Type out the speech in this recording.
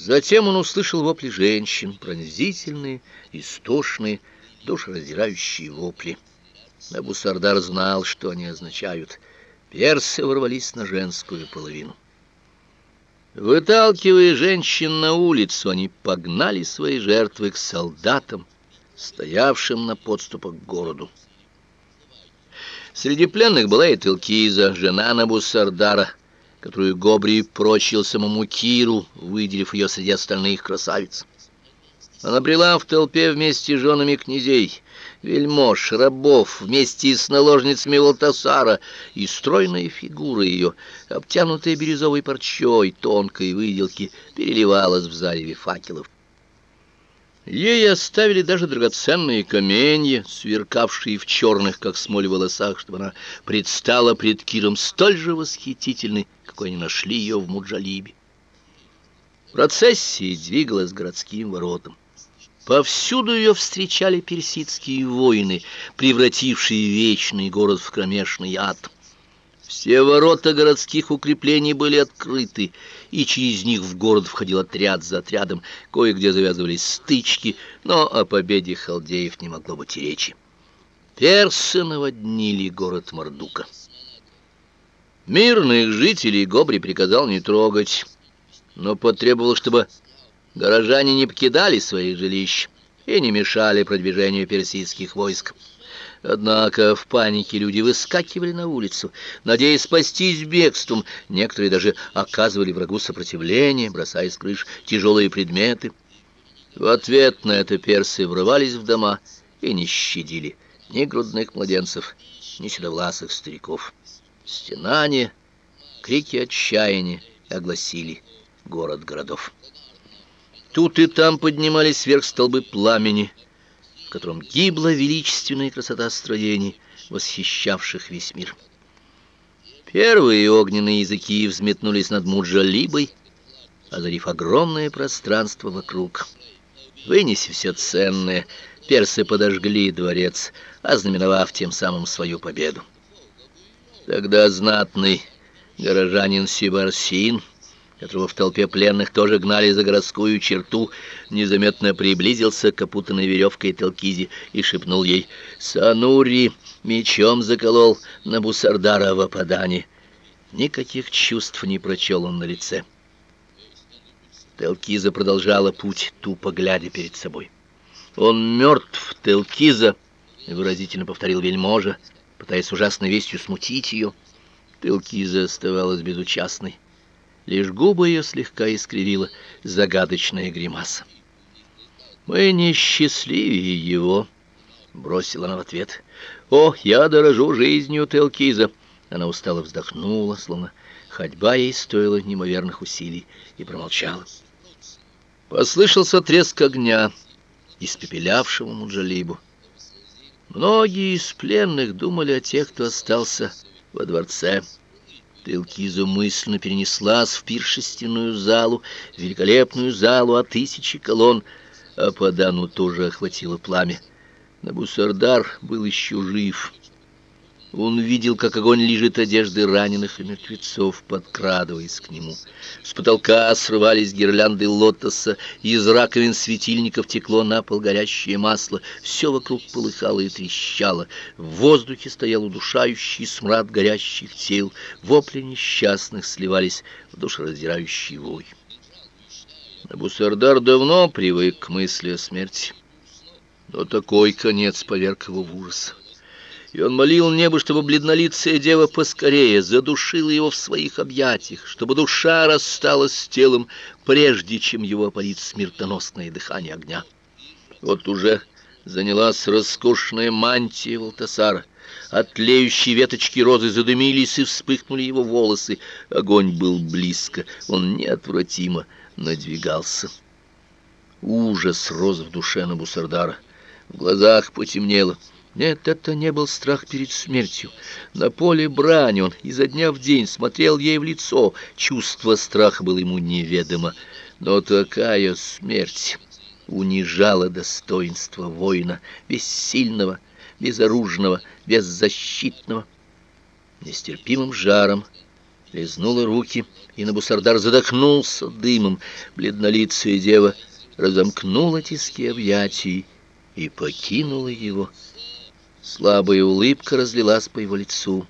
Затем он услышал вопли женщин, пронзительные, истошные, душераздирающие вопли. Набусардар знал, что они означают. Персы ворвались на женскую половину. Выталкивая женщин на улицу, они погнали свои жертвы к солдатам, стоявшим на подступах к городу. Среди пленных была и Телкиза, жена Набусардара, которую Гобри прочил самому Киру, выделив ее среди остальных красавиц. Она брела в толпе вместе с женами князей, вельмож, рабов, вместе с наложницами Валтасара, и стройная фигура ее, обтянутая бирюзовой парчой, тонкой выделки, переливалась в зареве факелов. Ей оставили даже драгоценные каменья, сверкавшие в черных, как смоль, волосах, чтобы она предстала пред Киром столь же восхитительной, какой они нашли ее в Муджалибе. Процессия двигалась городским воротам. Повсюду ее встречали персидские воины, превратившие вечный город в кромешный ад. Все ворота городских укреплений были открыты, и через них в город входил отряд за отрядом. Кое-где завязывались стычки, но о победе халдеев не могло быть и речи. Персы наводнили город Мордука. Мирных жителей Гобри приказал не трогать, но потребовал, чтобы горожане не покидали своих жилищ и не мешали продвижению персидских войск. Однако в панике люди выскакивали на улицу, надеясь спастись бегством. Некоторые даже оказывали врагу сопротивление, бросая с крыш тяжелые предметы. В ответ на это персы врывались в дома и не щадили ни грудных младенцев, ни седовласых стариков. Стенания, крики отчаяния огласили город городов. Тут и там поднимались вверх столбы пламени, в котором гибла величественная красота строений, восхищавших весь мир. Первые огненные языки взметнулись над Муджалибой, озарив огромное пространство вокруг. Вынеся все ценное, персы подожгли дворец, ознаменовав тем самым свою победу. Тогда знатный горожанин Сибарсин которого в толпе пленных тоже гнали за городскую черту, незаметно приблизился к опутанной веревкой Телкизе и шепнул ей «Санури!» мечом заколол на Бусардара в опадании. Никаких чувств не прочел он на лице. Телкиза продолжала путь, тупо глядя перед собой. «Он мертв, Телкиза!» — выразительно повторил вельможа, пытаясь ужасной вестью смутить ее. Телкиза оставалась безучастной. Лишь губы ее слегка искривила загадочная гримаса. «Мы несчастливее его», — бросила она в ответ. «О, я дорожу жизнью Телкиза!» Она устало вздохнула, словно ходьба ей стоила неимоверных усилий, и промолчала. Послышался треск огня, испепелявшего Муджалибу. Многие из пленных думали о тех, кто остался во дворце. Телкиза мысленно перенеслась в пиршественную залу, великолепную залу о тысячи колонн, а по Дану тоже охватило пламя. Набусардар был еще жив. Он видел, как огонь лежит одежды раненых и мертвецов, подкрадываясь к нему. С потолка срывались гирлянды лотоса, из раковин светильников текло на пол горящее масло. Все вокруг полыхало и трещало. В воздухе стоял удушающий смрад горящих тел. Вопли несчастных сливались в душераздирающий вой. Набусардар давно привык к мысли о смерти. Но такой конец поверг его в ужас и он молил небо, чтобы бледнолицая дева поскорее задушила его в своих объятиях, чтобы душа рассталась с телом, прежде чем его опалит смертоносное дыхание огня. Вот уже занялась роскошная мантия Валтасара. От тлеющей веточки розы задымились и вспыхнули его волосы. Огонь был близко, он неотвратимо надвигался. Ужас рос в душе Набусардара. В глазах потемнело. Нет, это не был страх перед смертью. На поле брани он изо дня в день смотрел ей в лицо. Чувство страха было ему неведомо. Но такая смерть унижала достоинство воина, бессильного, безоружного, беззащитного. Нестерпимым жаром лизнула руки, и Набусардар задохнулся дымом. Бледнолицая дева разомкнула тиски объятий и покинула его. Слабая улыбка разлилась по его лицу.